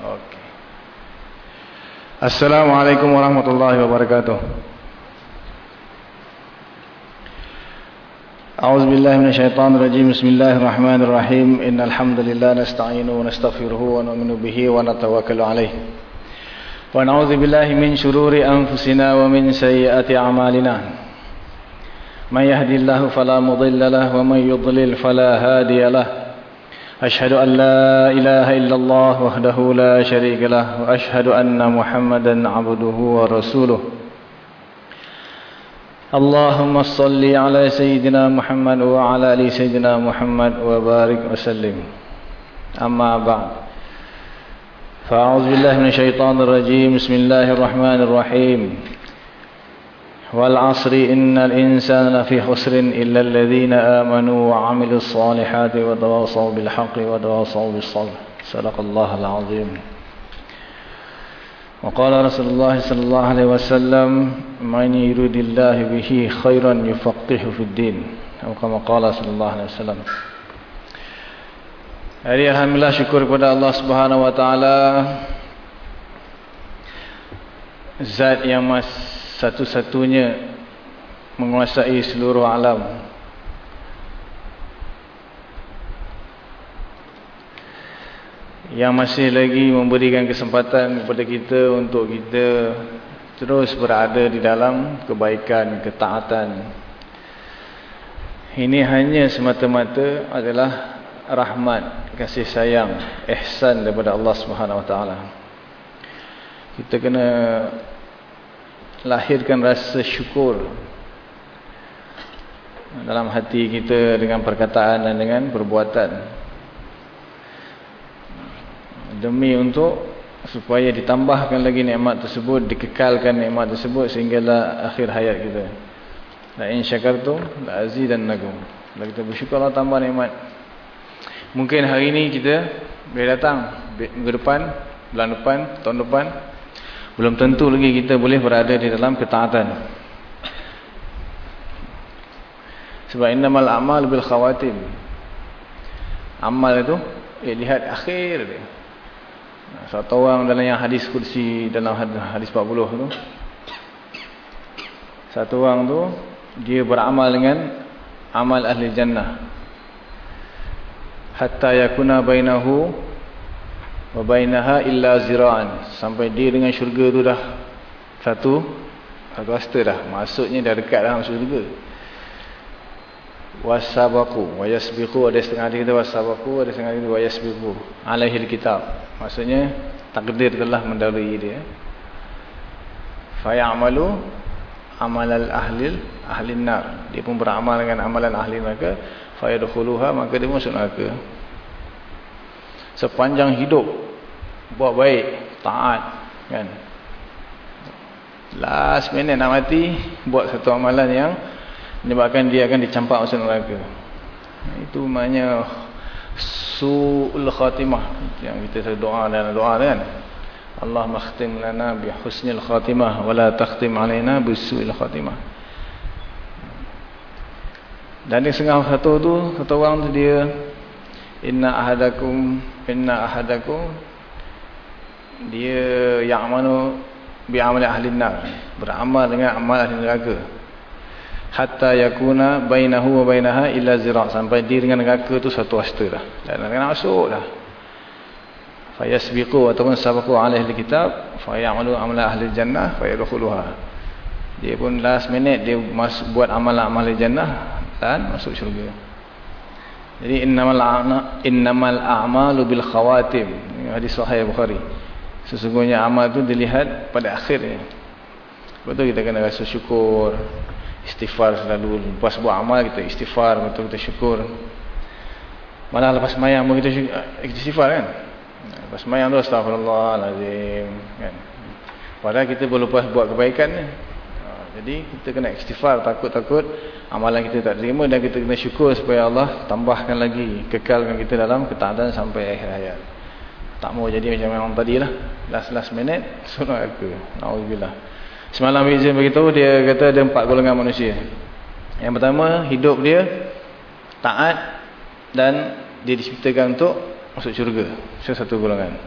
Okey. Assalamualaikum warahmatullahi wabarakatuh. أعوذ بالله من الشيطان الرجيم بسم الله الرحمن الرحيم إن الحمد لله نستعينه ونستغفره ونؤمن به ونتوكل عليه ونعوذ بالله من شرور أنفسنا ومن سيئات أعمالنا من يهدي الله فلا مضل له ومن يضلل فلا هادي له أشهد أن لا إله إلا الله وحده لا شريك له وأشهد أن محمدا عبده ورسوله اللهم صل على سيدنا محمد وعلى آل سيدنا محمد وبارك وسلم أما بعد فأعوذ بالله من الشيطان الرجيم بسم الله الرحمن الرحيم والعصر إن الإنسان لفي خسر إلا الذين آمنوا وعملوا الصالحات وتواصوا بالحق وتواصوا بالصبر. صدق الله العظيم. وقال رسول الله صلى الله عليه وسلم من يريد الله به خيرا يفقهه في الدين. atau kama qala sallallahu alaihi wasallam Hari alhamdulillah syukur kepada Allah Subhanahu wa taala zat yang mas satu-satunya menguasai seluruh alam yang masih lagi memberikan kesempatan kepada kita untuk kita terus berada di dalam kebaikan, ketaatan. Ini hanya semata-mata adalah rahmat, kasih sayang, ihsan daripada Allah Subhanahu Wa Taala. Kita kena lahirkan rasa syukur dalam hati kita dengan perkataan dan dengan perbuatan. Demi untuk supaya ditambahkan lagi nikmat tersebut dikekalkan nikmat tersebut sehinggalah akhir hayat kita. La in syakartum la azidannakum. Kalau kita bersyukur Allah tambah nikmat. Mungkin hari ini kita boleh datang minggu depan bulan depan tahun depan belum tentu lagi kita boleh berada di dalam ketaatan sebab innamal a'mal bil khawatim amal itu eh, lihat akhir dia satu orang dalam yang hadis kursi dalam hadis 40 tu. Satu orang tu dia beramal dengan amal ahli jannah. Hatta yakuna bainahu wa bainaha illa zira'an. Sampai dia dengan syurga tu dah satu satu hasta dah. Maksudnya dah dekat dalam syurga. Wasabaku. Wayasbiqu ada setengah hadis kita wasabaku ada setengah hadis wayasbiqu alaihi kitab. Maksudnya takdir telah mendahului dia. Fa ya'malu amalal ahli ahli nar. Dia pun beramal dengan amalan ahli neraka. Fa yadkhuluha maka dia masuk neraka sepanjang hidup buat baik taat kan last minute nak mati buat satu amalan yang menyebabkan dia akan dicampak masuk neraka. Itu maknanya su'ul khatimah yang kita doa dan doa kan. Allah makhtim lana bi husnil khatimah wa la takhtim alaina bi su'il khatimah. Dan di setengah satu tu satu orang tu dia inna ahadakum inna ahadakum. Dia yang mana bi amali ahli nar. Beramal dengan amal ahli neraka. Hatta yakuna bainahu wa bainaha illa zira' sampai dia dengan neraka tu satu hasta dah. Dan nak masuk dah. Fayasbiqu ataupun sabaqu alaihi alkitab fayamalu amala ahli jannah fayadkhuluha. Dia pun last minute dia buat amal-amal jannah dan masuk syurga jadi innamal innamal a'malu bil khawatim. Hadis sahih bukhari. Sesungguhnya amal tu dilihat pada akhirnya betul kita kena rasa syukur. Istighfar selalu lepas buat amal kita istighfar betul kita syukur. Malah lepas mayang pun kita, kita istighfar kan? Lepas mayang tu astagfirullahaladzim kan? Padahal kita belum lepas buat kebaikan ni jadi kita kena istighfar takut-takut amalan kita tak terima dan kita kena syukur supaya Allah tambahkan lagi kekalkan kita dalam ketaatan sampai akhir hayat tak mau jadi macam yang tadi lah last last minute sunnah aku na'udzubillah Semalam izin beritahu dia kata ada empat golongan manusia. Yang pertama hidup dia taat dan dia diciptakan untuk masuk syurga. Itu satu golongan.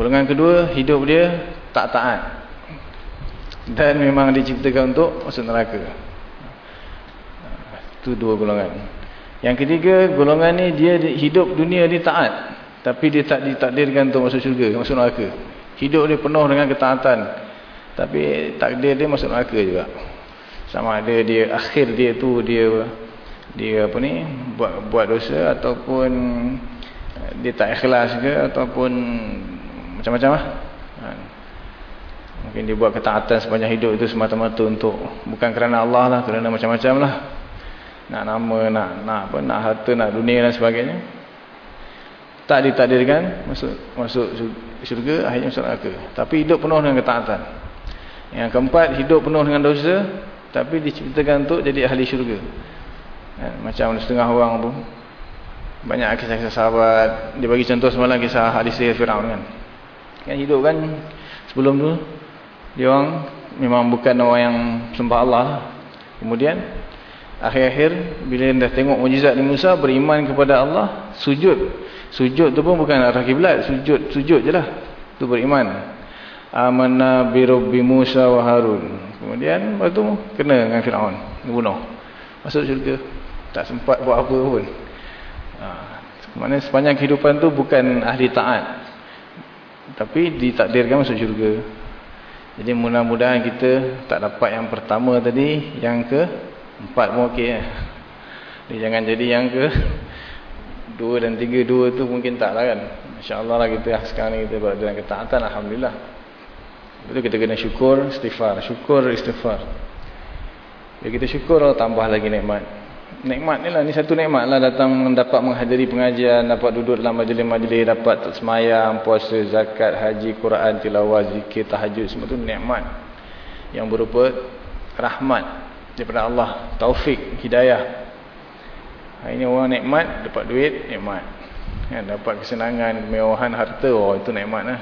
Golongan kedua, hidup dia tak taat. Dan memang diciptakan untuk masuk neraka. Itu dua golongan. Yang ketiga, golongan ni dia hidup dunia dia taat. Tapi dia tak ditakdirkan untuk masuk syurga, masuk neraka. Hidup dia penuh dengan ketaatan. Tapi takdir dia masuk neraka juga. Sama ada dia akhir dia tu dia dia apa ni buat buat dosa ataupun dia tak ikhlas ke ataupun macam-macam lah. Ha. Mungkin dia buat ketaatan sepanjang hidup itu semata-mata untuk bukan kerana Allah lah, kerana macam-macam lah. Nak nama, nak nak apa, nak harta, nak dunia dan sebagainya. Tak ditakdirkan masuk masuk syurga, akhirnya masuk neraka. Tapi hidup penuh dengan ketaatan. Yang keempat, hidup penuh dengan dosa, tapi diciptakan untuk jadi ahli syurga. Ha. Macam setengah orang pun banyak kisah-kisah sahabat. Dia bagi contoh semalam kisah hadis Firaun kan. Kan hidup kan sebelum tu dia orang memang bukan orang yang sembah Allah. Kemudian akhir-akhir bila dah tengok mukjizat Nabi Musa beriman kepada Allah, sujud. Sujud tu pun bukan arah kiblat, sujud sujud jelah. Tu beriman. Amanna bi rabbi Musa wa Harun. Kemudian lepas tu kena dengan Firaun, dibunuh. Masuk syurga. Tak sempat buat apa pun. Ha. Maknanya sepanjang kehidupan tu bukan ahli taat. Tapi ditakdirkan masuk syurga. Jadi mudah-mudahan kita tak dapat yang pertama tadi, yang ke empat pun okey eh. Jadi jangan jadi yang ke dua dan tiga dua tu mungkin tak lah kan. Insya-Allah lah kita sekarang ni kita berada dalam ketaatan alhamdulillah. Betul kita kena syukur, istighfar, syukur, istighfar. Bila kita syukur, tambah lagi nikmat nikmat ni lah ni satu nikmat lah datang dapat menghadiri pengajian dapat duduk dalam majlis-majlis dapat semayang puasa zakat haji Quran tilawah zikir tahajud semua tu nikmat. Yang berupa rahmat daripada Allah. Taufik hidayah. Ini orang nikmat dapat duit nikmat. Kan dapat kesenangan kemewahan harta oh itu nikmat lah.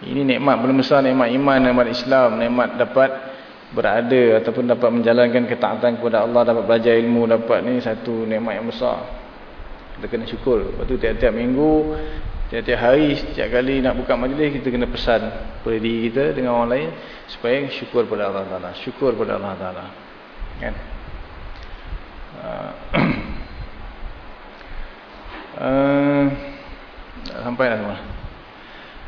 Ini nikmat belum besar nikmat iman nikmat Islam nikmat dapat berada ataupun dapat menjalankan ketaatan kepada Allah dapat belajar ilmu dapat ni satu nikmat yang besar. Kita kena syukur. Lepas tu tiap-tiap minggu tiap-tiap hari setiap kali nak buka majlis kita kena pesan kepada diri kita dengan orang lain supaya syukur kepada Allah Ta'ala. Syukur kepada Allah Ta'ala. Kan? Uh, sampai dah semua.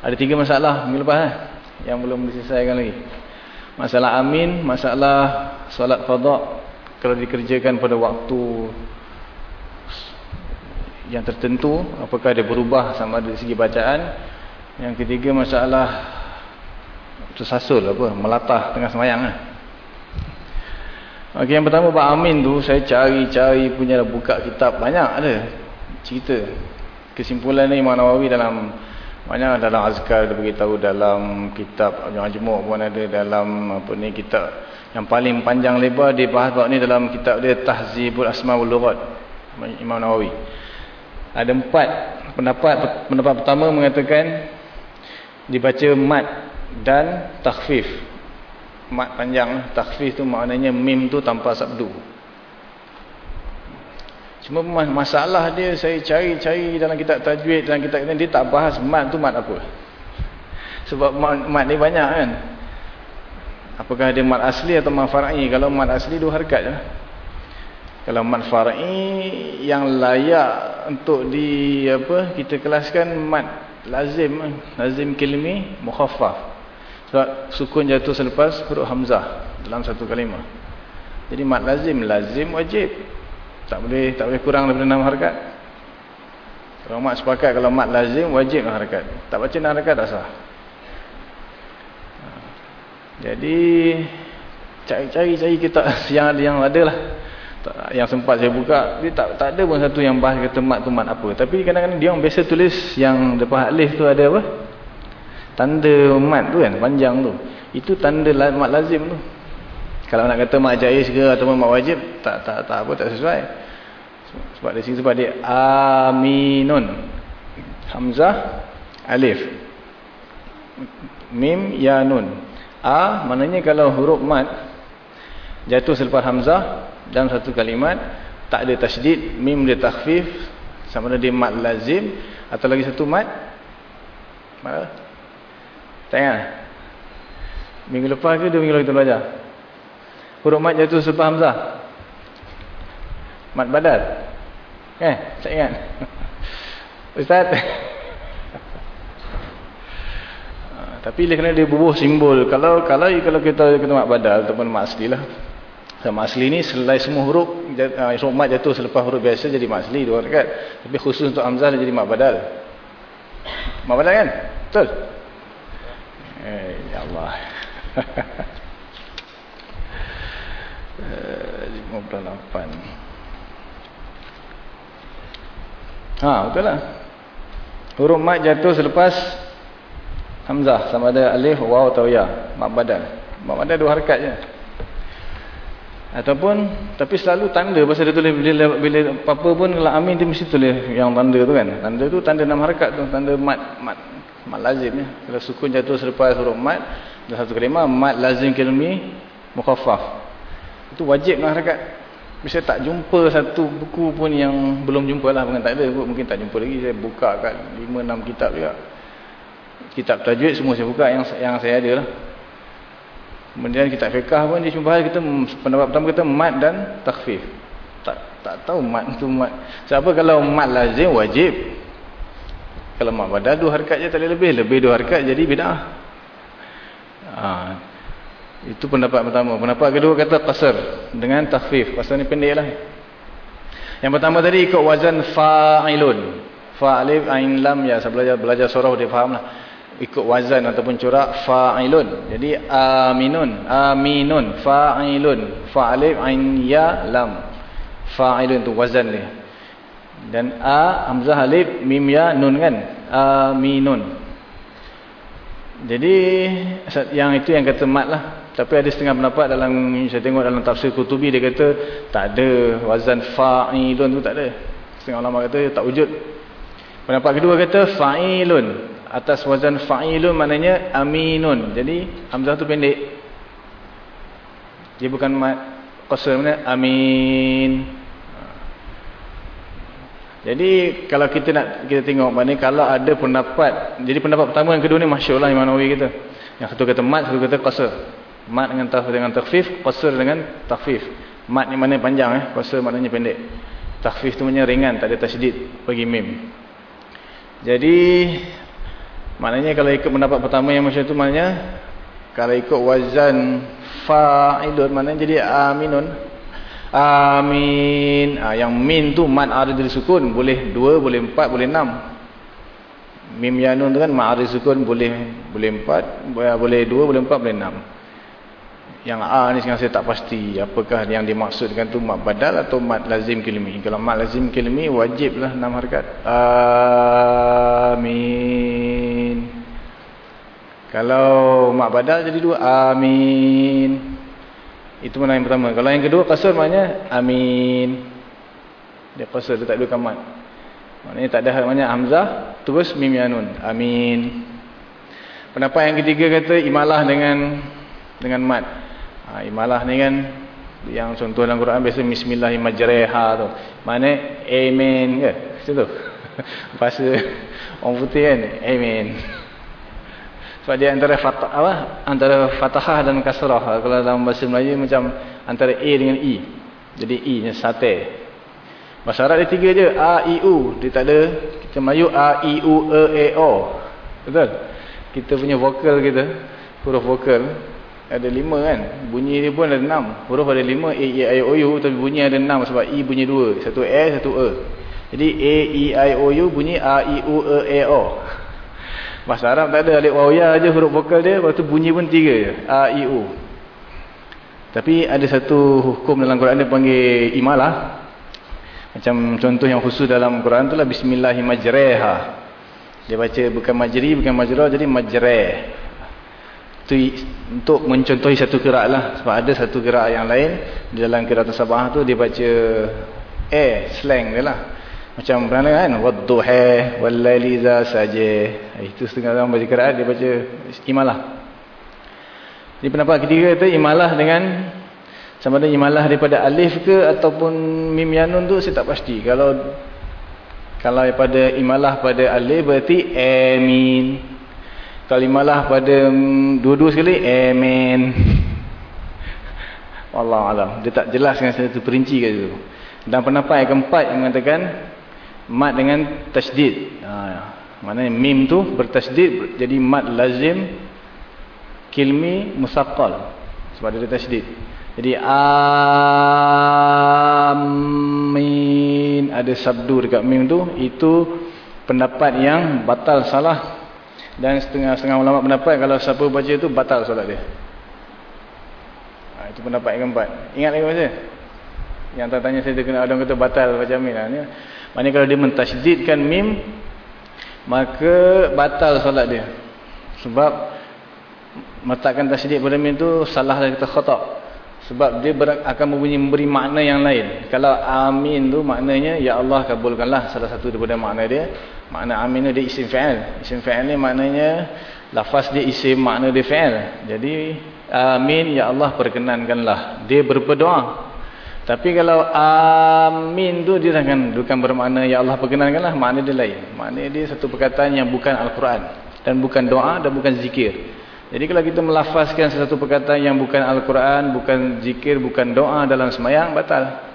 Ada tiga masalah minggu lepas eh, yang belum diselesaikan lagi Masalah amin, masalah solat qada kalau dikerjakan pada waktu yang tertentu, apakah dia berubah sama ada segi bacaan. Yang ketiga masalah tersasul apa, melatah tengah semayang lah. Okey, yang pertama bab amin tu saya cari-cari punya buka kitab banyak ada cerita. Kesimpulan Imam Nawawi dalam banyak dalam azkar dia beritahu dalam kitab Majmuk pun ada dalam apa ni kitab yang paling panjang lebar dia bahas bab ni dalam kitab dia Tahzibul Asma wal Lughat Imam Nawawi. Ada empat pendapat pendapat pertama mengatakan dibaca mat dan takhfif. Mat panjang, takhfif tu maknanya mim tu tanpa sabdu. Cuma masalah dia saya cari-cari dalam kitab tajwid dalam kitab ini dia tak bahas mat tu mat apa. Sebab mat, mat ni banyak kan. Apakah dia mat asli atau mat far'i? Kalau mat asli dua harkat je. Kalau mat far'i yang layak untuk di apa kita kelaskan mat lazim lazim kilmi mukhaffaf. Sebab sukun jatuh selepas huruf hamzah dalam satu kalimah. Jadi mat lazim lazim wajib tak boleh tak boleh kurang daripada 6 harakat. Kalau mak sepakat kalau mat lazim wajib harakat. Tak baca 6 harakat tak sah. Ha. Jadi cari-cari cari kita yang ada yang ada lah. Yang sempat saya buka dia tak tak ada pun satu yang bahas kata mat tu mat apa. Tapi kadang-kadang dia orang biasa tulis yang depan alif tu ada apa? Tanda mat tu kan panjang tu. Itu tanda mat lazim tu. Kalau nak kata mak jais ke atau mak wajib tak tak tak apa tak sesuai. Sebab di sini sebab dia aminun. Hamzah alif. Mim ya nun. A maknanya kalau huruf mat jatuh selepas hamzah dalam satu kalimat tak ada tasydid, mim dia takhfif sama ada dia mat lazim atau lagi satu mat Mana? Tak ingat? Minggu lepas ke dua minggu lagi kita belajar? Huruf mat jatuh selepas Hamzah. Mat badal. Eh, tak ingat? Ustaz? Tapi kerana dia bubuh simbol. Kalau kalau kalau kita kena mat badal ataupun mat asli lah. Mat asli ni selain semua huruf, huruf mat jatuh selepas huruf biasa jadi mat asli dua rekat. Tapi khusus untuk Hamzah dia jadi mat badal. Mat badal kan? Betul? Eh, ya Allah. uh, 58. Ha, betul lah. Huruf mat jatuh selepas Hamzah sama ada alif, waw atau ya. Mat badal. Mat badal dua harakat je. Ataupun, tapi selalu tanda pasal dia tulis bila, bila apa-apa pun kalau amin dia mesti tulis yang tanda tu kan. Tanda tu tanda enam harakat tu. Tanda mat, mat, mat lazim ya. Kalau sukun jatuh selepas huruf mat, dalam satu kalimah, mat lazim kilmi mukhaffaf. Itu wajib enam harakat. Bisa tak jumpa satu buku pun yang belum jumpa lah. Bukan tak ada. Mungkin tak jumpa lagi. Saya buka kat 5-6 kitab juga kitab tajwid semua saya buka yang yang saya ada lah. Kemudian kitab fiqah pun dia jumpa kita pendapat pertama kita mat dan takhfif. Tak tak tahu mat tu mat. Siapa kalau mat lazim wajib. Kalau mat badal dua harakat je tak lebih, lebih dua harakat jadi bidah. Ha. Itu pendapat pertama. Pendapat kedua kata qasar dengan takhfif. Qasar ni pendeklah. Yang pertama tadi ikut wazan fa'ilun. Fa'alif ain lam ya saya belajar belajar surah dia fahamlah ikut wazan ataupun corak fa'ilun. Jadi aminun, aminun, fa'ilun, fa'alif ain ya lam. Fa'ilun tu wazan dia. Dan a hamzah alif mim ya nun kan? Aminun. Jadi yang itu yang kata mat lah. Tapi ada setengah pendapat dalam saya tengok dalam tafsir Qutubi dia kata tak ada wazan fa'ilun tu tak ada. Setengah ulama kata tak wujud. Pendapat kedua kata fa'ilun atas wazan fa'ilun maknanya aminun. Jadi hamzah tu pendek. Dia bukan qasr mana amin. Jadi kalau kita nak kita tengok maknanya kalau ada pendapat, jadi pendapat pertama yang kedua ni masyhurlah Imam Nawawi kita. Yang satu kata mat, satu kata qasr. Mat dengan taf dengan takhfif, qasr dengan takhfif. Mat ni maknanya panjang eh, qasr maknanya pendek. Takhfif tu maknanya ringan, tak ada tasydid bagi mim. Jadi Maknanya kalau ikut pendapat pertama yang macam tu maknanya kalau ikut wazan fa'ilun maknanya jadi aminun. Amin. Ah yang min tu mad aridul sukun boleh 2, boleh 4, boleh 6. Mim yanun tu kan sukun boleh boleh 4, boleh 2, boleh 4, boleh 6. Yang A ni sekarang saya tak pasti apakah yang dimaksudkan tu mad badal atau mad lazim kilmi. Kalau mad lazim kilmi wajiblah 6 harakat. Amin. Kalau mak badal jadi dua. Amin. Itu mana yang pertama. Kalau yang kedua kasar maknanya amin. Dia kasar dia tak ada kamat. Maknanya tak ada maknanya hamzah terus mim yanun. Amin. Pendapat yang ketiga kata imalah dengan dengan mat. Ha, imalah ni kan yang contoh dalam Quran biasa bismillahirrahmanirrahim tu. Mana amen ke? Situ. Bahasa orang putih kan amen. Sebab dia antara fatah apa? Antara fathah dan kasrah. Kalau dalam bahasa Melayu macam antara A dengan E. Jadi E nya sate. Bahasa Arab dia tiga je. A, I, U. Dia tak ada. Kita Melayu A, I, U, E, E, O. Betul? Kita punya vokal kita. Huruf vokal. Ada lima kan. Bunyi dia pun ada enam. Huruf ada lima. A, E, I, O, U. Tapi bunyi ada enam. Sebab E bunyi dua. Satu E, satu E. Jadi A, E, I, O, U bunyi A, I, U, E, E, O. Bahasa Arab tak ada alif waw ya aja huruf vokal dia, lepas tu bunyi pun tiga je. A I U. Tapi ada satu hukum dalam Quran dia panggil imalah. Macam contoh yang khusus dalam Quran tu lah bismillahirrahmanirrahim. Dia baca bukan majri, bukan majra jadi majrah. Tu untuk mencontohi satu gerak lah. Sebab ada satu gerak yang lain di dalam qiraat sabah tu dia baca eh slang dia lah. Macam pernah kan wadduha wallaili za saja. Itu setengah orang baca Quran dia baca imalah. Di pendapat ketiga itu imalah dengan sama ada imalah daripada alif ke ataupun mim yanun tu saya tak pasti. Kalau kalau daripada imalah pada alif berarti amin. Kalimalah pada mm, dua-dua sekali amen. Allah alam. Dia tak jelas dengan satu perinci kat situ. Dan pendapat yang keempat yang mengatakan mat dengan tasdid ha, maknanya mim tu bertasdid jadi mat lazim kilmi musaqqal. Sebab dia tasdid jadi amin. Ada sabdu dekat mim tu itu pendapat yang batal salah dan setengah-setengah ulama pendapat kalau siapa baca itu batal solat dia. Ha, itu pendapat yang keempat. Ingat lagi masa? Yang tanya saya kena ada kata batal baca amin. Ha, Maknanya kalau dia mentasydidkan mim maka batal solat dia. Sebab meletakkan tasydid pada mim itu salah dan kita khata'. Sebab dia akan memberi, memberi makna yang lain. Kalau amin tu maknanya ya Allah kabulkanlah salah satu daripada makna dia. Makna amin dia isim fi'il. Isim fi'il ni maknanya lafaz dia isim makna dia fi'il. Jadi amin ya Allah perkenankanlah. Dia berdoa. Tapi kalau amin tu dia akan bukan bermakna ya Allah perkenankanlah, makna dia lain. Makna dia satu perkataan yang bukan Al-Quran dan bukan doa dan bukan zikir. Jadi kalau kita melafazkan sesuatu perkataan yang bukan Al-Quran, bukan zikir, bukan doa dalam semayang, batal.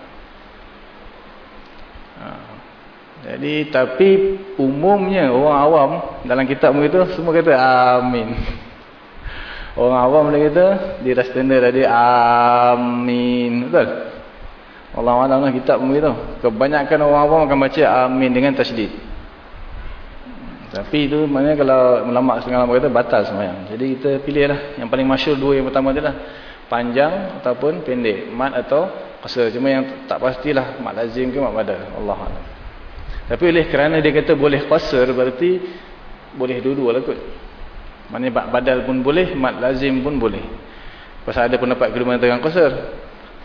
Jadi tapi umumnya orang awam dalam kitab begitu semua kata amin. Orang awam dia kata di ras tenda tadi amin. Betul? Allah Alam lah kitab begitu. Kebanyakan orang awam akan baca amin dengan tasydid. Tapi itu maknanya kalau ulama setengah lama kata batal semayang. Jadi kita pilihlah yang paling masyur dua yang pertama adalah panjang ataupun pendek, mat atau qasar. Cuma yang tak pastilah mat lazim ke mat badal. Allah Alam. Tapi oleh kerana dia kata boleh qasar berarti boleh dua-dua lah kot. Maknanya badal pun boleh, mat lazim pun boleh. Pasal ada pendapat kedua mengatakan qasar.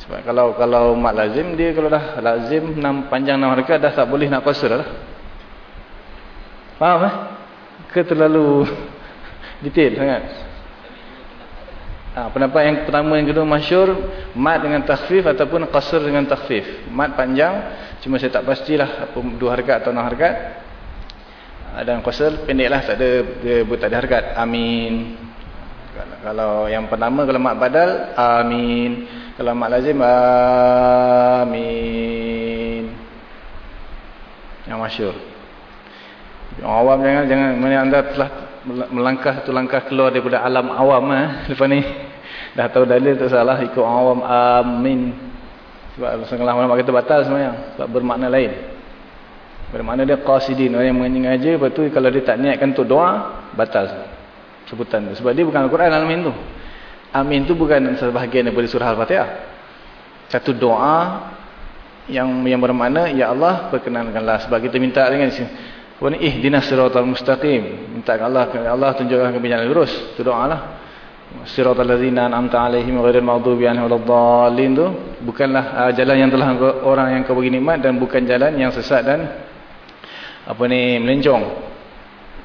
Sebab kalau kalau mat lazim dia kalau dah lazim enam panjang enam harakat dah tak boleh nak qasar lah. Faham eh? Ke terlalu detail sangat? Ha, pendapat yang pertama yang kedua masyur mat dengan takhfif ataupun qasar dengan takhfif. Mat panjang Cuma saya tak pastilah apa dua harkat atau enam harkat. Dan qasr pendeklah tak ada dia tak ada harkat. Amin. Kalau yang pertama kalau mak badal amin. Kalau mak lazim amin. Yang masyhur. Yang awam jangan jangan mana anda telah melangkah satu langkah keluar daripada alam awam eh lepas ni. Dah tahu dalil tak salah ikut awam amin. Sebab setengah ulama kata batal sebenarnya. Sebab bermakna lain. Bermakna dia qasidin. Orang yang mengajar. Lepas tu kalau dia tak niatkan untuk doa. Batal. Sebutan tu. Sebab dia bukan Al-Quran Al-Amin tu. Amin tu bukan sebahagian daripada surah Al-Fatihah. Satu doa. Yang yang bermakna. Ya Allah perkenankanlah. Sebab kita minta dengan apa ni? Ihdinas siratal mustaqim. Minta Allah. Allah tunjukkan kebijakan lurus. Itu doa lah siratal ladzina an'amta 'alaihim ghairil maghdubi 'alaihim waladdallin. Tu bukanlah uh, jalan yang telah orang yang kau bagi nikmat dan bukan jalan yang sesat dan apa ni melencong.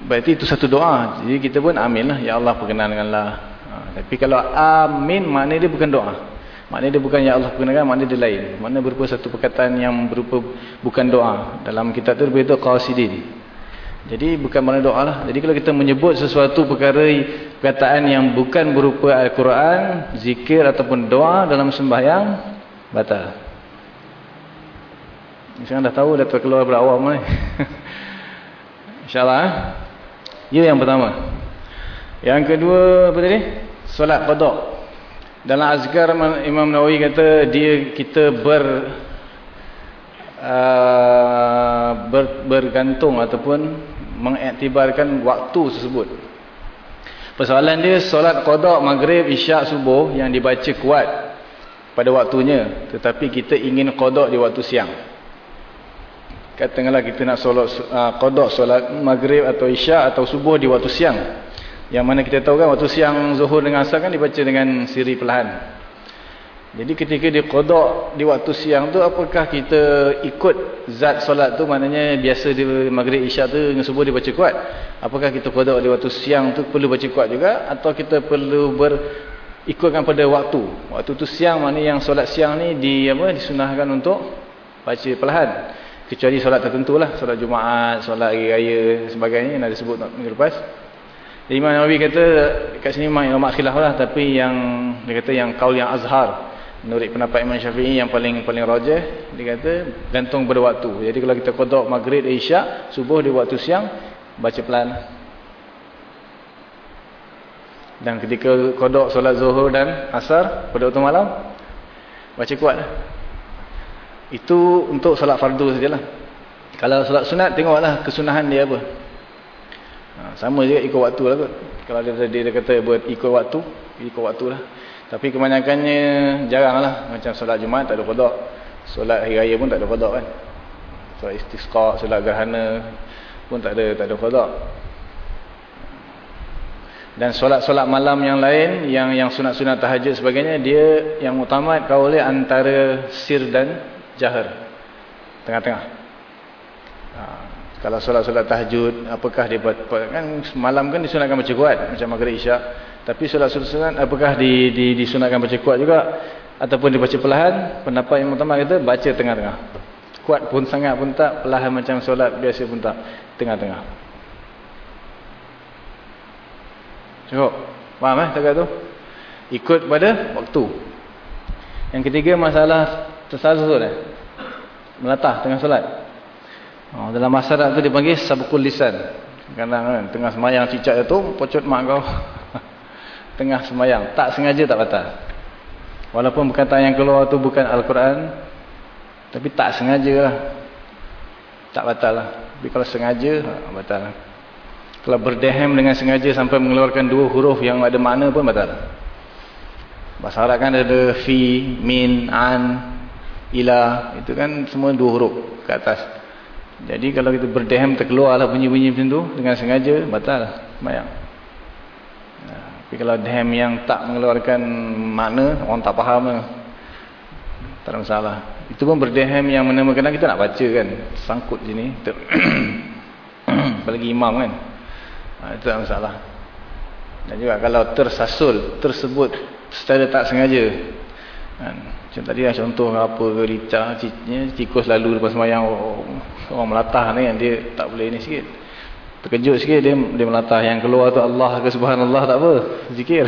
Berarti itu satu doa. Jadi kita pun amin lah. Ya Allah perkenankanlah. Uh, tapi kalau amin maknanya dia bukan doa. Maknanya dia bukan ya Allah perkenankan maknanya dia lain. Maknanya berupa satu perkataan yang berupa bukan doa. Dalam kitab tu berbeza qasidin jadi bukan mana doa lah. Jadi kalau kita menyebut sesuatu perkara perkataan yang bukan berupa Al-Quran, zikir ataupun doa dalam sembahyang, batal. Sekarang dah tahu dah terkeluar berawam ni. InsyaAllah. Eh? Ia yang pertama. Yang kedua, apa tadi? Solat kodok. Dalam azkar Imam Nawawi kata dia kita ber uh, ber, bergantung ataupun mengiktibarkan waktu tersebut. Persoalan dia solat qada maghrib isyak subuh yang dibaca kuat pada waktunya tetapi kita ingin qada di waktu siang. Katakanlah kita nak solat uh, qada solat maghrib atau isyak atau subuh di waktu siang. Yang mana kita tahu kan waktu siang zuhur dengan asar kan dibaca dengan siri perlahan. Jadi ketika dia kodok di waktu siang tu apakah kita ikut zat solat tu maknanya biasa dia maghrib isyak tu dengan subuh dia baca kuat. Apakah kita kodok di waktu siang tu perlu baca kuat juga atau kita perlu berikutkan pada waktu. Waktu tu siang maknanya yang solat siang ni di apa disunahkan untuk baca perlahan. Kecuali solat tertentu lah. Solat Jumaat, solat hari raya sebagainya yang ada sebut minggu lepas. Imam Nawawi kata kat sini memang khilaf lah tapi yang dia kata yang kaul yang azhar menurut pendapat Imam Syafi'i yang paling paling rajih dia kata gantung pada waktu. Jadi kalau kita qada maghrib isyak subuh di waktu siang baca pelan. Dan ketika qada solat zuhur dan asar pada waktu malam baca kuat. Itu untuk solat fardu sajalah. Kalau solat sunat tengoklah kesunahan dia apa. Ha, sama juga ikut waktu lah kot. Kalau dia, dia, dia kata buat ikut waktu, ikut waktu lah. Tapi kebanyakannya jarang lah. Macam solat Jumaat tak ada kodok. Solat hari raya pun tak ada kodok kan. Solat istisqa, solat gerhana pun tak ada tak ada kodok. Dan solat-solat malam yang lain, yang yang sunat-sunat tahajud sebagainya, dia yang utama kau boleh antara sir dan jahar. Tengah-tengah. Ha. Kalau solat-solat tahajud, apakah dia buat, kan malam kan disunatkan baca kuat macam maghrib isyak. Tapi solat-solat sunat apakah di, di, disunatkan baca kuat juga ataupun dibaca perlahan? Pendapat yang utama kata baca tengah-tengah. Kuat pun sangat pun tak, perlahan macam solat biasa pun tak, tengah-tengah. Cukup. Faham eh cakap tu? Ikut pada waktu. Yang ketiga masalah tersasul eh. Melatah tengah solat. Oh, dalam masyarakat tu dipanggil sabukul lisan. Kadang kan tengah semayang cicak itu pocot mak kau. Tengah semayang tak sengaja tak batal. Walaupun perkataan yang keluar tu bukan Al-Quran tapi tak sengaja lah. Tak batal lah. Tapi kalau sengaja ha, batal lah. Kalau berdehem dengan sengaja sampai mengeluarkan dua huruf yang ada makna pun batal. Bahasa Arab kan ada fi, min, an, ila. Itu kan semua dua huruf ke atas. Jadi kalau kita berdehem terkeluarlah bunyi-bunyi macam tu dengan sengaja batal sembahyang. Tapi kalau dehem yang tak mengeluarkan makna orang tak faham lah. Tak ada masalah. Itu pun berdehem yang mana kadang kita nak baca kan. Sangkut sini. Apalagi imam kan. Nah, itu tak masalah. Dan juga kalau tersasul tersebut secara tak sengaja. Kan. Macam tadi lah contoh apa ke licah, tikus lalu lepas semayang orang melatah ni kan dia tak boleh ni sikit terkejut sikit dia dia melatah. Yang keluar tu Allah ke subhanallah tak apa. Zikir.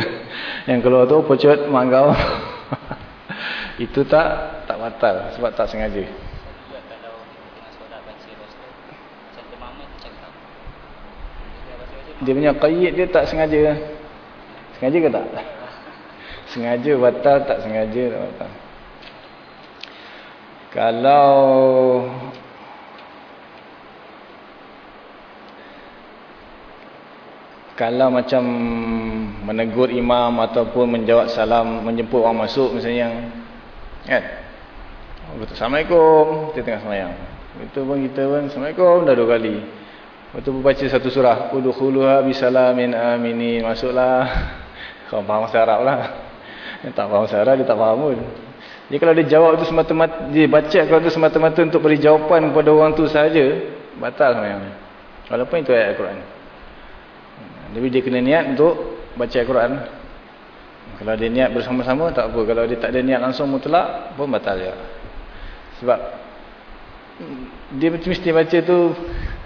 Yang keluar tu pocot manggau. Itu tak tak batal sebab tak sengaja. Dia punya qayyid dia tak sengaja. Sengaja ke tak? Sengaja batal tak sengaja tak batal. Kalau kalau macam menegur imam ataupun menjawab salam menjemput orang masuk misalnya kan? Assalamualaikum. Kita tengah semayang. Itu pun kita pun Assalamualaikum. Dah dua kali. Lepas tu baca satu surah udukhuluha bisalamin amini masuklah. Kau faham bahasa Arab lah. Dia tak faham bahasa Arab dia tak faham pun. Jadi kalau dia jawab tu semata-mata dia baca kalau tu semata-mata untuk beri jawapan kepada orang tu saja batal semayang walaupun itu ayat Al-Quran tapi dia kena niat untuk baca Al-Quran. Kalau dia niat bersama-sama tak apa. Kalau dia tak ada niat langsung mutlak pun batal ya. Sebab dia mesti baca tu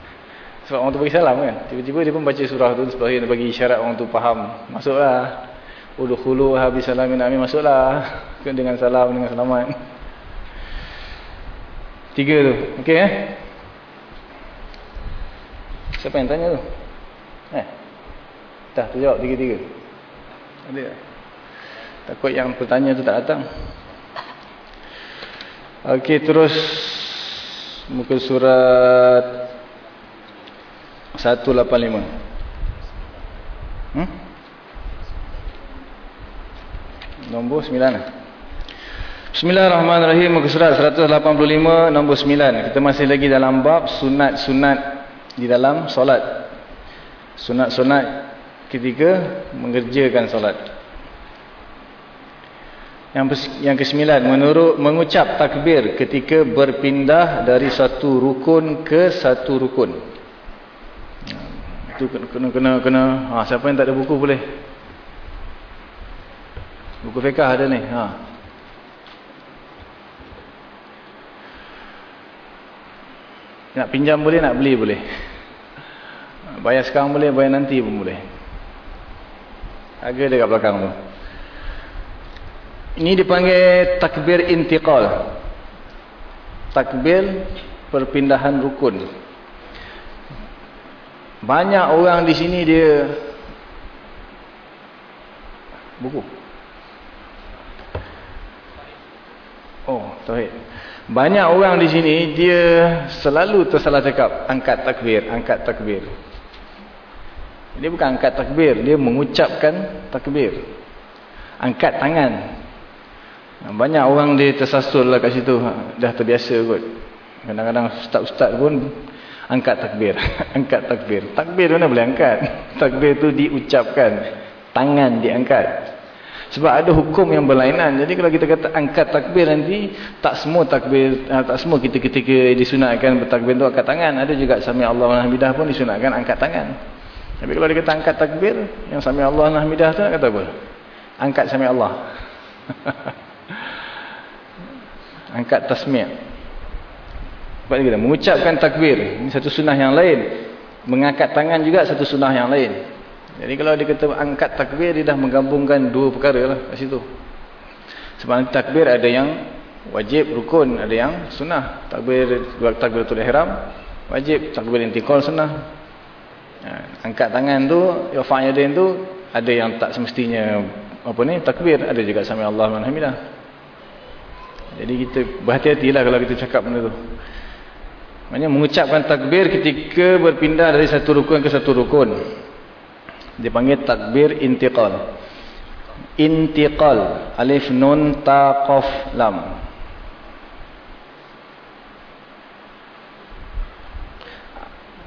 sebab orang tu bagi salam kan. Tiba-tiba dia pun baca surah tu sebab dia bagi isyarat orang tu faham. Masuklah. Udkhulu habis salamin amin masuklah. Dengan salam dengan selamat. Tiga tu. Okey eh? Siapa yang tanya tu? Dah terjawab tiga-tiga. Ada tak? Takut yang bertanya tu tak datang. Okey, terus muka surat 185. Hmm? Nombor 9. Bismillahirrahmanirrahim. Muka surat 185 nombor 9. Kita masih lagi dalam bab sunat-sunat di dalam solat. Sunat-sunat Ketiga, mengerjakan solat. Yang yang kesembilan, menurut mengucap takbir ketika berpindah dari satu rukun ke satu rukun. Itu kena kena kena. Ha, siapa yang tak ada buku boleh. Buku fiqh ada ni. Ha. Nak pinjam boleh, nak beli boleh. Bayar sekarang boleh, bayar nanti pun boleh. Harga dia kat belakang tu. Ini dipanggil takbir intiqal. Takbir perpindahan rukun. Banyak orang di sini dia buku. Oh, tauhid. Banyak orang di sini dia selalu tersalah cakap angkat takbir, angkat takbir. Dia bukan angkat takbir, dia mengucapkan takbir. Angkat tangan. Banyak orang dia tersasul lah kat situ. Dah terbiasa kot. Kadang-kadang ustaz-ustaz pun angkat takbir. angkat takbir. Takbir mana boleh angkat? Takbir tu diucapkan. Tangan diangkat. Sebab ada hukum yang berlainan. Jadi kalau kita kata angkat takbir nanti, tak semua takbir, ah, tak semua kita ketika disunatkan bertakbir itu angkat tangan. Ada juga sami Allah hamidah pun disunatkan angkat tangan. Tapi kalau dia kata angkat takbir, yang sami Allah wa hamidah tu nak kata apa? Angkat sami Allah. angkat tasmi'. Sebab dia kata, mengucapkan takbir. Ini satu sunnah yang lain. Mengangkat tangan juga satu sunnah yang lain. Jadi kalau dia kata angkat takbir, dia dah menggabungkan dua perkara lah kat situ. Sebab takbir ada yang wajib, rukun, ada yang sunnah. Takbir, takbir tu ihram, wajib, takbir intikal sunnah. Ha, angkat tangan tu, yafa'yadin tu, ada yang tak semestinya apa ni, takbir, ada juga sami Allah Alhamdulillah. Jadi kita berhati-hatilah kalau kita cakap benda tu. Maksudnya mengucapkan takbir ketika berpindah dari satu rukun ke satu rukun dipanggil takbir intiqal intiqal alif nun ta qaf lam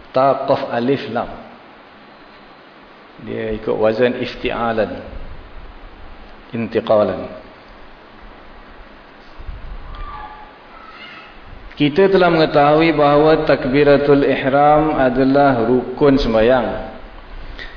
ta qaf alif lam dia ikut wazan iftialan. Intiqalan. Kita telah mengetahui bahawa takbiratul ihram adalah rukun sembahyang.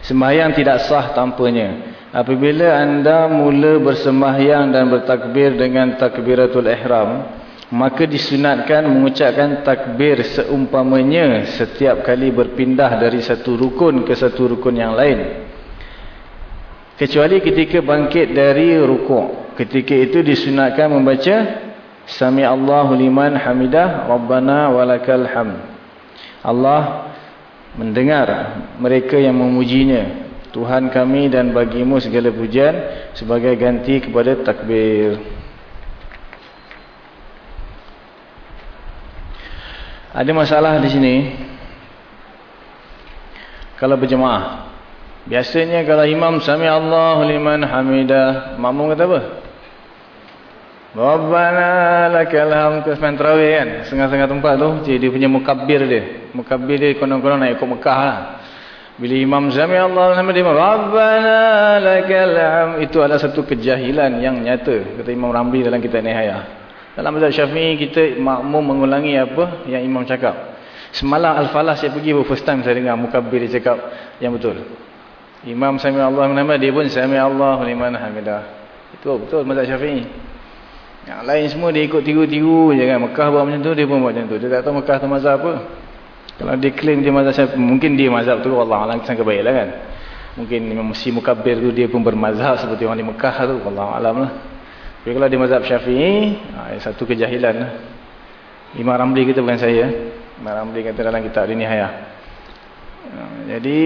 Sembahyang tidak sah tanpanya. Apabila anda mula bersembahyang dan bertakbir dengan takbiratul ihram, maka disunatkan mengucapkan takbir seumpamanya setiap kali berpindah dari satu rukun ke satu rukun yang lain. Kecuali ketika bangkit dari rukuk. Ketika itu disunatkan membaca Sami Allahu liman hamidah Rabbana walakal hamd. Allah mendengar mereka yang memujinya Tuhan kami dan bagimu segala pujian sebagai ganti kepada takbir ada masalah di sini. Kalau berjemaah. Biasanya kalau imam sami Allahu liman hamidah. Makmum kata apa? Rabbana lakal hamd. Ke semain terawih kan? Setengah-setengah tempat tu dia punya mukabbir dia. Mukabbir dia konon-konon nak ikut Mekah lah. Bila imam sami Allah nama dia Rabbana lakal hamd. Itu adalah satu kejahilan yang nyata kata Imam Ramli dalam kitab Nihayah dalam mazhab Syafi'i kita makmum mengulangi apa yang imam cakap semalam Al-Falah saya pergi first time saya dengar mukabbir dia cakap yang betul Imam sami Allah nama dia pun sami Allah liman hamidah itu betul mazhab Syafi'i yang lain semua dia ikut tiru-tiru je kan. Mekah buat macam tu, dia pun buat macam tu. Dia tak tahu Mekah tu mazhab apa. Kalau dia claim dia mazhab siapa, mungkin dia mazhab tu. Allah Alam sangka baik lah kan. Mungkin Mesir Mukabir tu dia pun bermazhab seperti orang di Mekah tu. Allah Alam lah. Tapi kalau dia mazhab syafi'i, ha, satu kejahilan lah. Imam Ramli kita bukan saya. Imam Ramli kata dalam kitab ini hayah. Ha, jadi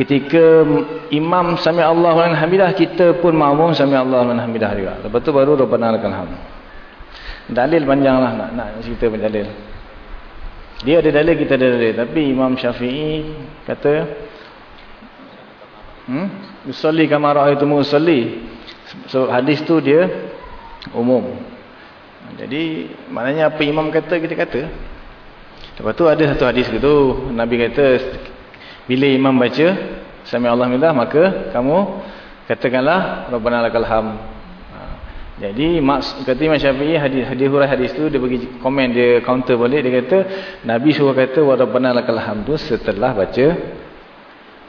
ketika imam sami Allah wa hamidah kita pun makmum sami Allah wa hamidah juga lepas tu baru rabbana lakal hamd dalil panjanglah nak nak cerita dalil dia ada dalil kita ada dalil tapi imam syafi'i kata hmm usolli kama raaitum usolli so hadis tu dia umum jadi maknanya apa imam kata kita kata lepas tu ada satu hadis gitu nabi kata bila imam baca Sami Allah minta maka kamu katakanlah Rabbana lakal ham. Ha. Jadi maksud kata Imam Syafi'i hadis hadis huraian hadis tu dia bagi komen dia counter balik dia kata Nabi suruh kata Rabbana lakal ham tu setelah baca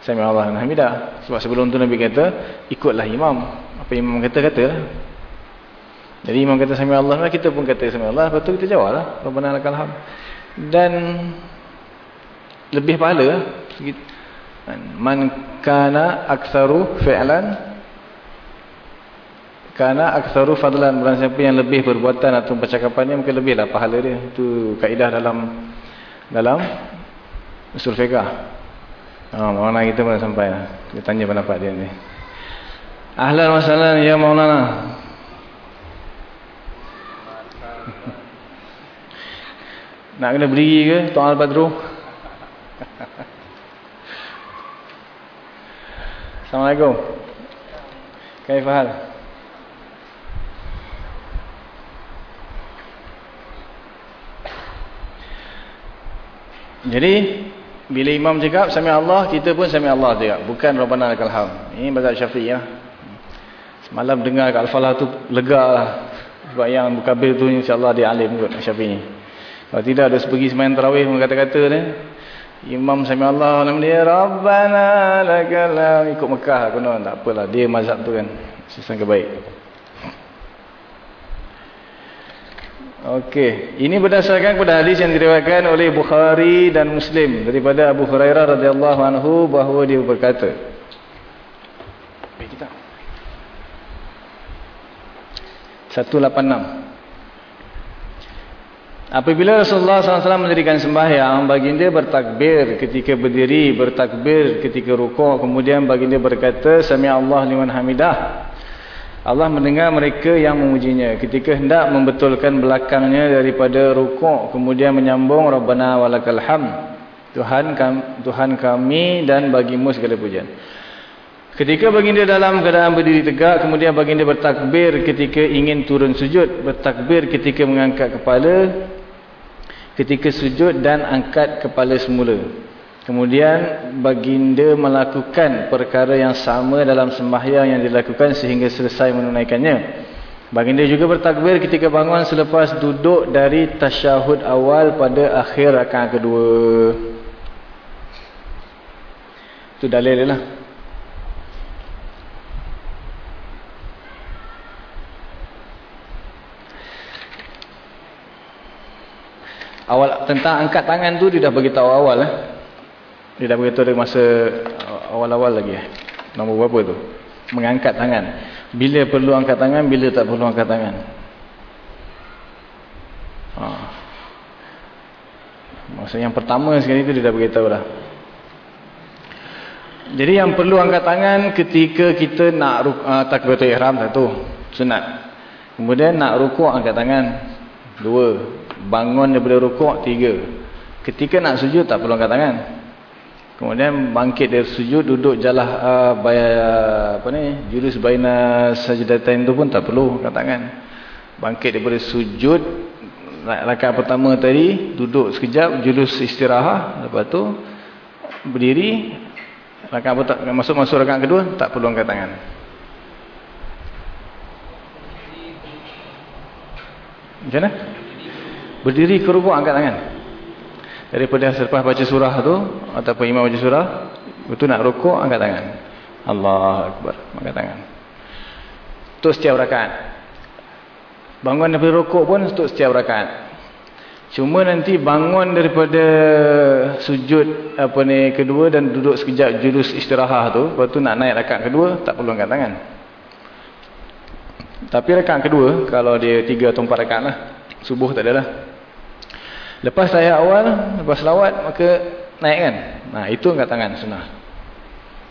Sami Allah hamidah. Sebab sebelum tu Nabi kata ikutlah imam. Apa imam kata katalah. Jadi imam kata Sami Allah kita pun kata Sami Allah lepas tu kita jawablah Rabbana lakal ham. Dan lebih pahala Man kana aktsaru fi'lan kana aktsaru fadlan barang siapa yang lebih perbuatan atau percakapannya mungkin lebihlah pahala dia. Itu kaedah dalam dalam usul fiqh. Ah, oh, mana kita pun sampai lah. Kita tanya pendapat dia ni. Ahlan wa sahlan ya Maulana. Nak kena berdiri ke Tuan Al-Badru? Assalamualaikum. Kaifahal? Jadi bila imam cakap sami Allah, kita pun sami Allah juga. Bukan Rabbana lakal hamd. Ini mazhab Syafi'i ya. Semalam dengar kat Al-Falah tu lega lah. Sebab yang berkabir tu insya-Allah dia alim kot Syafi'i. Kalau tidak ada pergi semain tarawih kata-kata ni. Imam sami Allah nama dia Rabbana lakal hamd. Ikut Mekah konon tak apalah dia mazhab tu kan. Sistem kebaik. Okey, ini berdasarkan kepada hadis yang diriwayatkan oleh Bukhari dan Muslim daripada Abu Hurairah radhiyallahu anhu bahawa dia berkata. Baik kita. 186. Apabila Rasulullah SAW mendirikan sembahyang, baginda bertakbir ketika berdiri, bertakbir ketika rukuk, kemudian baginda berkata, Sami Allah liman hamidah. Allah mendengar mereka yang memujinya ketika hendak membetulkan belakangnya daripada rukuk kemudian menyambung Rabbana walakal hamd Tuhan kami, Tuhan kami dan bagimu segala pujian ketika baginda dalam keadaan berdiri tegak kemudian baginda bertakbir ketika ingin turun sujud bertakbir ketika mengangkat kepala ketika sujud dan angkat kepala semula Kemudian baginda melakukan perkara yang sama dalam sembahyang yang dilakukan sehingga selesai menunaikannya. Baginda juga bertakbir ketika bangun selepas duduk dari tasyahud awal pada akhir rakaat kedua. Itu dalil lah. Awal tentang angkat tangan tu dia dah beritahu awal eh. Dia dah beritahu dari masa awal-awal lagi. Nombor berapa tu? Mengangkat tangan. Bila perlu angkat tangan, bila tak perlu angkat tangan. Ha. Masa yang pertama sekali itu dia dah beritahu dah. Jadi yang perlu angkat tangan ketika kita nak uh, takbiratul ihram satu, sunat. Kemudian nak rukuk angkat tangan. Dua. Bangun daripada rukuk tiga. Ketika nak sujud tak perlu angkat tangan. Kemudian bangkit dari sujud duduk jalah uh, bayar, apa ni jurus baina sajdatain tu pun tak perlu angkat tangan. Bangkit daripada sujud rakaat pertama tadi duduk sekejap jurus istirahat lepas tu berdiri rakaat masuk masuk rakaat kedua tak perlu angkat tangan. Macam mana? Berdiri ke rukuk angkat tangan. Daripada selepas baca surah tu ataupun imam baca surah betul nak rukuk angkat tangan. Allah Akbar angkat tangan. Untuk setiap rakaat. Bangun daripada rukuk pun untuk setiap rakaat. Cuma nanti bangun daripada sujud apa ni kedua dan duduk sekejap jurus istirahat tu lepas tu nak naik rakaat kedua tak perlu angkat tangan. Tapi rakaat kedua kalau dia tiga atau empat rakaat lah subuh tak adalah Lepas saya awal, lepas selawat, maka naik kan? Nah, itu angkat tangan sunnah.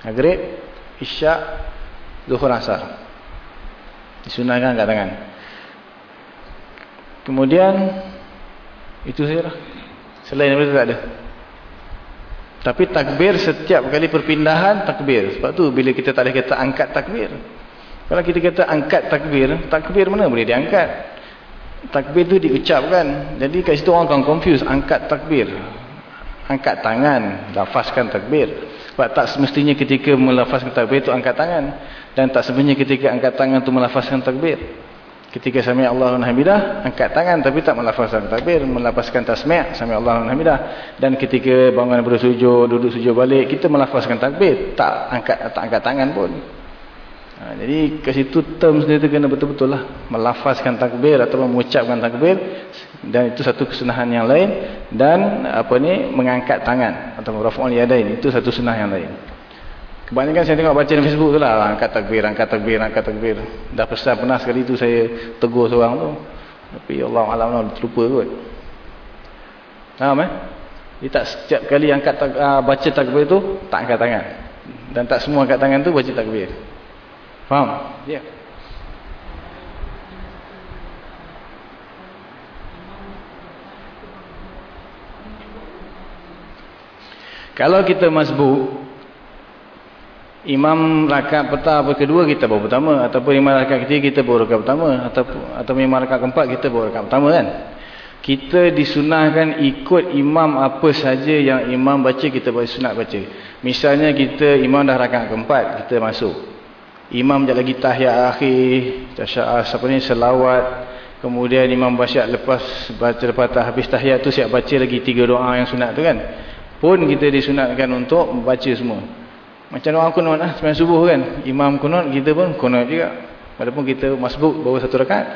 Maghrib, isyak, zuhur asar. Disunahkan angkat tangan. Kemudian, itu saja lah. Selain itu tak ada. Tapi takbir setiap kali perpindahan, takbir. Sebab tu bila kita tak boleh kata angkat takbir. Kalau kita kata angkat takbir, takbir mana boleh diangkat? Takbir tu diucapkan jadi kat situ orang akan confuse angkat takbir. Angkat tangan lafazkan takbir. Sebab tak semestinya ketika melafazkan takbir itu angkat tangan. Dan tak sebenarnya ketika angkat tangan tu melafazkan takbir. Ketika sami Allahu hamidah angkat tangan tapi tak melafazkan takbir. Melafazkan tasmi' sami Allahu hamidah. Dan ketika bangun daripada sujud duduk sujud balik kita melafazkan takbir. Tak angkat tak angkat tangan pun Ha, jadi ke situ term sendiri tu kena betul-betul lah melafazkan takbir atau mengucapkan takbir dan itu satu kesunahan yang lain dan apa ni mengangkat tangan atau raf'ul yadain itu satu sunnah yang lain. Kebanyakan saya tengok baca di Facebook tu lah. Angkat takbir, angkat takbir, angkat takbir. Dah pesan pernah sekali tu saya tegur seorang tu. Tapi Allah Alam terlupa kot. Faham eh? Dia tak setiap kali angkat tak, uh, baca takbir tu, tak angkat tangan. Dan tak semua angkat tangan tu baca takbir. Faham? Ya. Yeah. Kalau kita masbuk Imam rakaat pertama kedua kita baru pertama ataupun imam rakaat ketiga kita baru rakaat pertama ataupun atau imam rakaat keempat kita baru rakaat pertama kan kita disunahkan ikut imam apa saja yang imam baca kita boleh sunat baca misalnya kita imam dah rakaat keempat kita masuk imam sekejap lagi tahiyat akhir tasya'ah siapa ni selawat kemudian imam baca lepas baca lepas habis tahiyat tu siap baca lagi tiga doa yang sunat tu kan pun kita disunatkan untuk membaca semua. Macam doa kunut lah, sembahyang subuh kan. Imam kunut, kita pun kunut juga. Walaupun kita masbuk baru satu rakaat.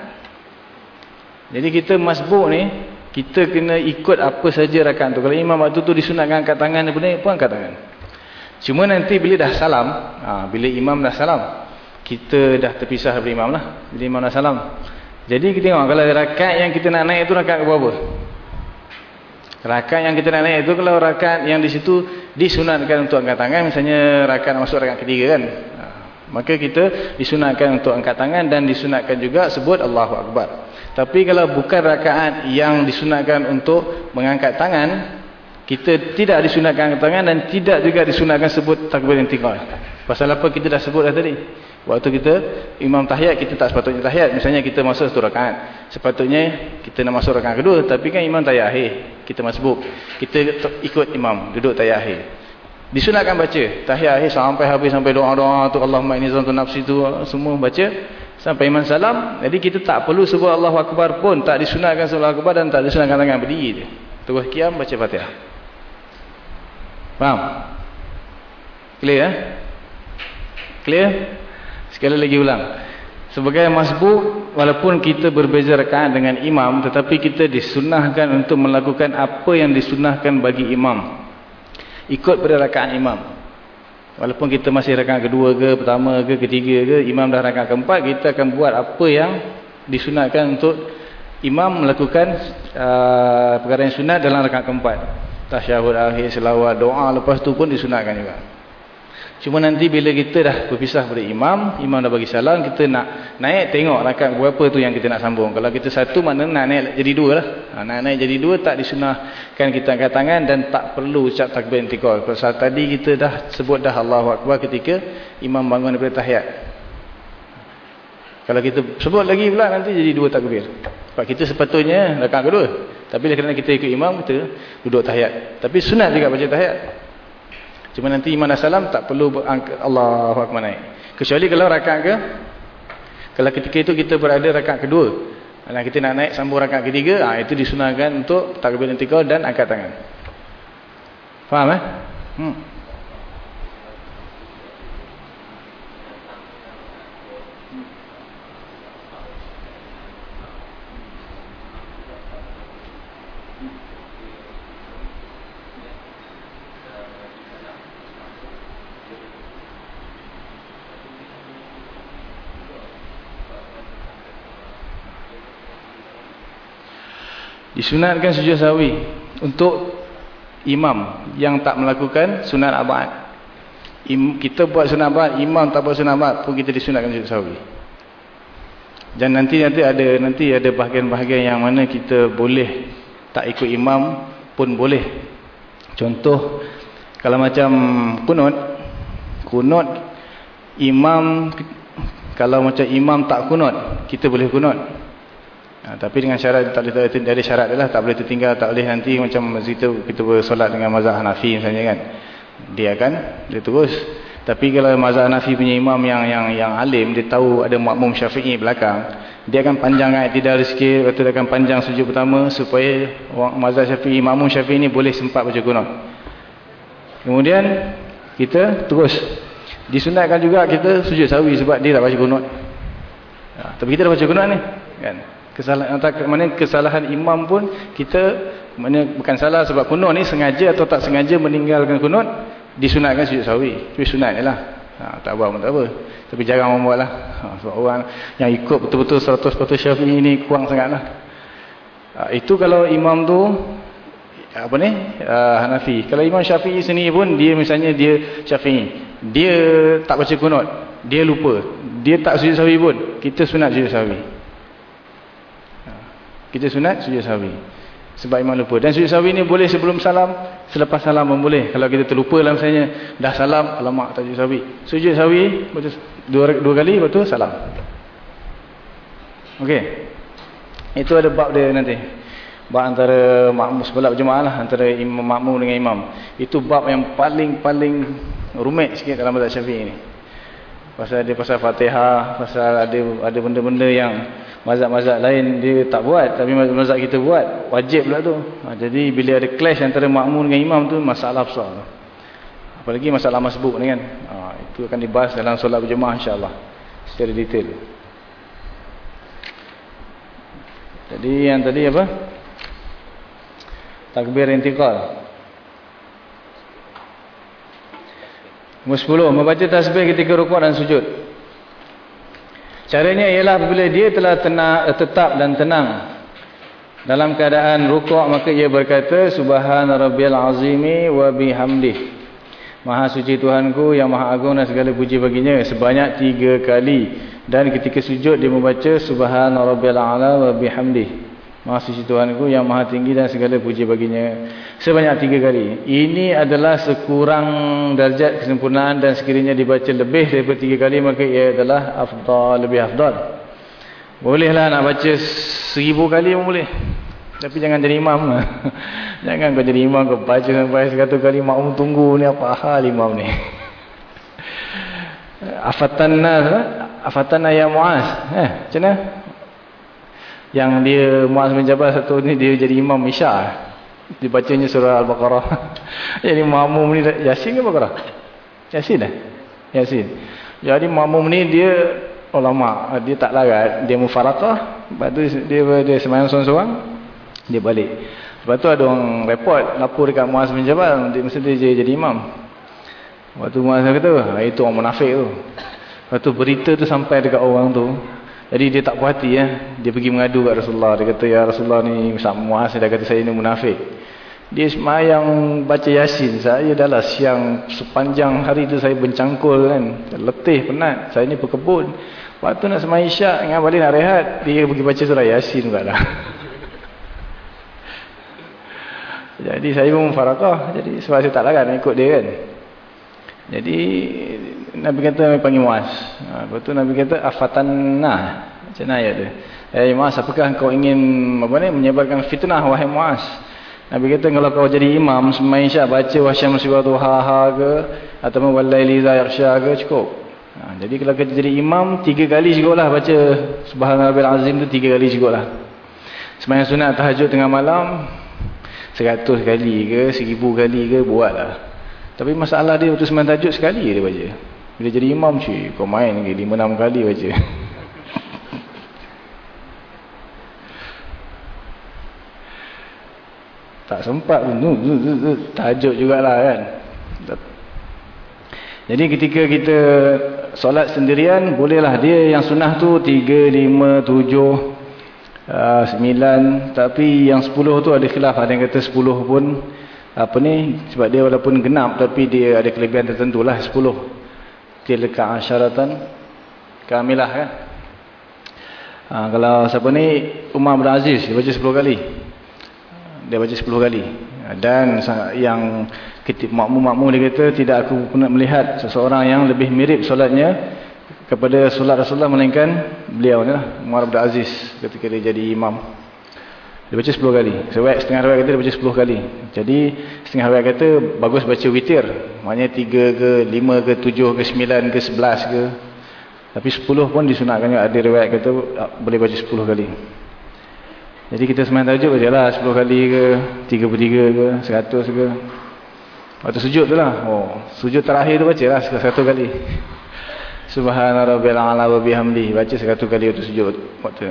Jadi kita masbuk ni, kita kena ikut apa saja rakaat tu. Kalau imam waktu tu disunatkan angkat tangan, apa ni, pun angkat tangan. Cuma nanti bila dah salam, ha, bila imam dah salam, kita dah terpisah dari imam lah. Bila imam dah salam. Jadi kita tengok, kalau rakaat yang kita nak naik tu rakaat ke berapa? Rakaat yang kita nak naik itu kalau rakaat yang di situ disunatkan untuk angkat tangan, misalnya rakaat masuk rakaat ketiga kan. Ha, maka kita disunatkan untuk angkat tangan dan disunatkan juga sebut Allahu Akbar. Tapi kalau bukan rakaat yang disunatkan untuk mengangkat tangan, kita tidak disunatkan angkat tangan dan tidak juga disunatkan sebut takbir intiqal. Pasal apa kita dah sebut dah tadi? Waktu kita imam tahiyat kita tak sepatutnya tahiyat. Misalnya kita masuk satu rakaat. Sepatutnya kita nak masuk rakaat kedua tapi kan imam tahiyat akhir. Kita masbuk. Kita ikut imam duduk tahiyat akhir. Disunatkan baca tahiyat akhir sampai habis sampai doa-doa tu Allahumma inni zantu nafsi tu semua baca sampai imam salam. Jadi kita tak perlu sebut Allahu akbar pun tak disunatkan Allahu akbar dan tak disunatkan tangan berdiri je. Terus kiam baca Fatihah. Faham? Clear eh? Clear? Sekali lagi ulang. Sebagai masbuk, walaupun kita berbeza rekaan dengan imam, tetapi kita disunahkan untuk melakukan apa yang disunahkan bagi imam. Ikut pada rekaan imam. Walaupun kita masih rekaan kedua ke, pertama ke, ketiga ke, imam dah rekaan keempat, kita akan buat apa yang disunahkan untuk imam melakukan uh, perkara yang sunat dalam rekaan keempat. Tasyahud akhir, selawat, doa, lepas tu pun disunahkan juga. Cuma nanti bila kita dah berpisah pada imam, imam dah bagi salam, kita nak naik tengok rakaat berapa tu yang kita nak sambung. Kalau kita satu mana nak naik jadi dua lah. Ha, nak naik jadi dua tak disunahkan kita angkat tangan dan tak perlu ucap takbir intikal. Pasal tadi kita dah sebut dah Allahu Akbar ketika imam bangun daripada tahiyat. Kalau kita sebut lagi pula nanti jadi dua takbir. Sebab kita sepatutnya rakaat kedua. Tapi kerana kita ikut imam, kita duduk tahiyat. Tapi sunat juga baca tahiyat. Cuma nanti iman dan salam tak perlu Allahu Akbar naik. Kecuali kalau rakaat ke kalau ketika itu kita berada rakaat kedua. Kalau kita nak naik sambung rakaat ketiga, ah itu disunahkan untuk takbir intikal dan angkat tangan. Faham eh? Hmm. Disunatkan sujud sawi untuk imam yang tak melakukan sunat abad. Kita buat sunat abad, imam tak buat sunat abad pun kita disunatkan sujud sawi. Dan nanti nanti ada nanti ada bahagian-bahagian yang mana kita boleh tak ikut imam pun boleh. Contoh kalau macam kunut, kunut imam kalau macam imam tak kunut, kita boleh kunut. Ha, tapi dengan syarat tak boleh tak ada syarat adalah tak boleh tertinggal tak boleh nanti macam kita kita bersolat dengan mazhab Hanafi misalnya kan. Dia akan dia terus tapi kalau mazhab Hanafi punya imam yang yang yang alim dia tahu ada makmum Syafi'i belakang dia akan panjangkan tidak sikit lepas tu dia akan panjang sujud pertama supaya mazhab Syafi'i makmum Syafi'i ni boleh sempat baca kunut. Kemudian kita terus disunatkan juga kita sujud sawi sebab dia tak baca kunut. Ha, tapi kita dah baca kunut ni kan kesalahan mana kesalahan imam pun kita mana bukan salah sebab kunut ni sengaja atau tak sengaja meninggalkan kunut disunatkan sujud sahwi. Tapi sunat je lah. Ha, tak buat pun tak apa. Tapi jarang orang buat lah. Ha, sebab orang yang ikut betul-betul 100% syafi'i ni kurang sangat lah. Ha, itu kalau imam tu apa ni? Uh, Hanafi. Kalau imam syafi'i sendiri pun dia misalnya dia syafi'i. Dia tak baca kunut. Dia lupa. Dia tak sujud sahwi pun. Kita sunat sujud sahwi. ha, kita sunat sujud sahwi. Sebab imam lupa. Dan sujud sahwi ni boleh sebelum salam selepas salam pun boleh. Kalau kita terlupa lah misalnya dah salam alamak tak sujud sahwi. Sujud sahwi betul dua, dua kali betul salam. Ok itu ada bab dia nanti. Bab antara makmum sebelah berjemaah lah antara imam makmum dengan imam. Itu bab yang paling-paling rumit sikit dalam mazhab syafi'i ni pasal dia pasal fatihah pasal ada ada benda-benda yang mazhab-mazhab lain dia tak buat tapi mazhab kita buat wajib pula tu. Ha, jadi bila ada clash antara makmum dengan imam tu masalah besar apalagi masalah masbuk ni kan. Ha, itu akan dibahas dalam solat berjemaah insyaAllah. Secara detail. Jadi yang tadi apa? Takbir intiqal Nombor 10 membaca tasbih ketika rukuk dan sujud Caranya ialah apabila dia telah tenang, tetap dan tenang dalam keadaan rukuk maka ia berkata subhana rabbiyal azimi wa bihamdih. Maha suci Tuhanku yang maha agung dan segala puji baginya sebanyak tiga kali dan ketika sujud dia membaca subhana rabbiyal ala wa bihamdih. Maha suci Tuhanku yang maha tinggi dan segala puji baginya. Sebanyak tiga kali. Ini adalah sekurang darjat kesempurnaan dan sekiranya dibaca lebih daripada tiga kali maka ia adalah afdal, lebih afdal. Bolehlah nak baca seribu kali pun boleh. Tapi jangan jadi imam. jangan kau jadi imam kau baca sampai seratus kali makmum tunggu ni apa hal imam ni. Afatanna afatanna ya Muaz. Eh, macam mana? Yang dia Muaz bin Jabal satu ni dia jadi imam Isya. Dibacanya surah Al-Baqarah. Jadi makmum ni Yasin ke Baqarah? Yasin dah Yasin. Jadi makmum ni dia ulama. Dia tak larat. Dia mufarakah lepas tu dia, dia semayang seorang-seorang dia balik. Lepas tu ada orang report lapor dekat Muaz bin Jabal. Dia mesti dia jadi imam. Waktu Muaz kata itu orang munafik tu. Lepas tu berita tu sampai dekat orang tu jadi dia tak puas hati ya. Dia pergi mengadu kat Rasulullah. Dia kata ya Rasulullah ni muas dia kata saya ni munafik. Dia semayang baca Yasin. Saya dah lah siang sepanjang hari tu saya bencangkul kan. Letih penat. Saya ni berkebun. Waktu nak semayang isyak dengan balik nak rehat, dia pergi baca surah Yasin pula lah. Jadi saya pun farakah. Jadi sebab saya tak larat nak ikut dia kan. Jadi Nabi kata panggil Muaz. Ha, lepas tu Nabi kata afatanna. Macam ayat tu? Eh Muaz, apakah kau ingin apa ni menyebarkan fitnah wahai Muaz? Nabi kata kalau kau jadi imam semain syak baca wasyam siwatu ha ha ke atau walaili za yakhsha ke cukup. Ha, jadi kalau kita jadi imam tiga kali cukuplah baca subhanallah azim tu tiga kali cukuplah. Sembahyang sunat tahajud tengah malam seratus kali ke seribu kali ke buatlah. Tapi masalah dia waktu sembahyang tahajud sekali dia baca. Bila jadi imam cuy, kau main ke 5 6 kali baca. tak sempat pun tahajud jugalah kan. Jadi ketika kita solat sendirian, bolehlah dia yang sunnah tu 3 5 7 Uh, 9 tapi yang 10 tu ada khilaf ada yang kata 10 pun apa ni sebab dia walaupun genap tapi dia ada kelebihan tertentu lah 10 tilka asyaratan kamilah kan? Ha, kalau siapa ni Umar bin Aziz dia baca 10 kali. Dia baca 10 kali. Dan yang makmum-makmum dia kata tidak aku pernah melihat seseorang yang lebih mirip solatnya kepada solat Rasulullah melainkan beliau ni lah Umar bin Aziz ketika dia jadi imam dia baca 10 kali. Sebab setengah riwayat kata dia baca 10 kali. Jadi setengah riwayat kata bagus baca witir. Maknanya 3 ke 5 ke 7 ke 9 ke 11 ke. Tapi 10 pun disunatkan juga. Ada riwayat kata ah, boleh baca 10 kali. Jadi kita semain tajuk je lah 10 kali ke 33 ke 100 ke. Waktu sujud tu lah. Oh, sujud terakhir tu baca lah satu kali. Subhana rabbil ala wa bihamdi. Baca satu kali waktu sujud. Waktu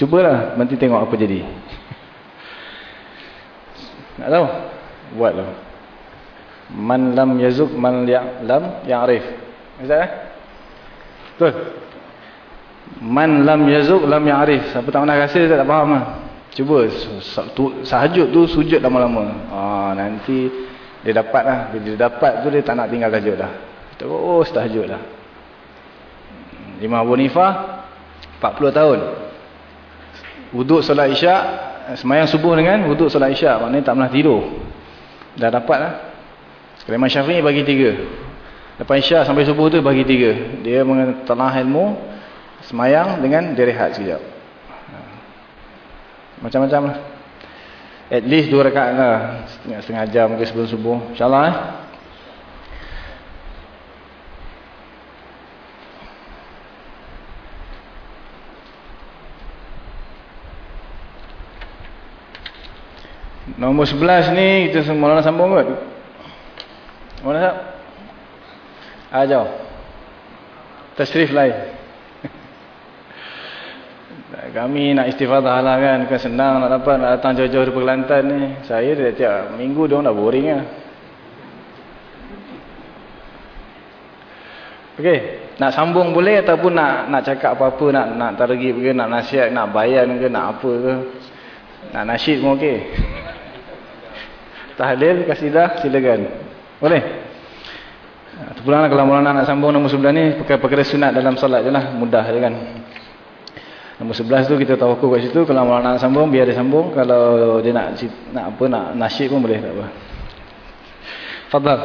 Cubalah nanti tengok apa jadi. Nak tahu? Buatlah. Man lam yazuk man ya lam ya'rif. Ustaz eh? Betul. Man lam yazuk lam ya'rif. Siapa tak pernah rasa tak, faham ah. Cuba sahajud tu sujud lama-lama. Ah nanti dia dapat lah. Bila dia dapat tu dia tak nak tinggal tahajud dah. Terus tahajud dah. Imam Abu Nifah 40 tahun. Wuduk solat isyak, semayang subuh dengan wuduk solat isyak. Maknanya tak pernah tidur. Dah dapat lah. Imam Syafi'i bagi tiga. Lepas isyak sampai subuh tu bagi tiga. Dia mengetahui ilmu, semayang dengan dia rehat sekejap. Macam-macam lah. At least dua rekat lah. Setengah, setengah jam ke sebelum subuh. InsyaAllah eh. Nombor 11 ni kita semua nak sambung kot. Mana tak? Ah jauh. Tasrif lain. Kami nak istifadah lah kan. Kan senang nak dapat nak datang jauh-jauh dari Kelantan ni. Saya tiap, tiap minggu dia dah boring lah. Okey, nak sambung boleh ataupun nak nak cakap apa-apa, nak nak targib ke, nak nasihat, nak bayan ke, nak apa ke. Nak nasyid pun okey. Tahlil, kasidah, silakan. Boleh? Terpulanglah kalau Maulana nak sambung nombor sebelah ni, perkara-perkara sunat dalam solat je lah. Mudah je kan. Nombor sebelah tu kita tahu kat situ. Kalau Maulana nak sambung, biar dia sambung. Kalau dia nak nak apa, nak nasyid pun boleh. Tak apa. Fadal.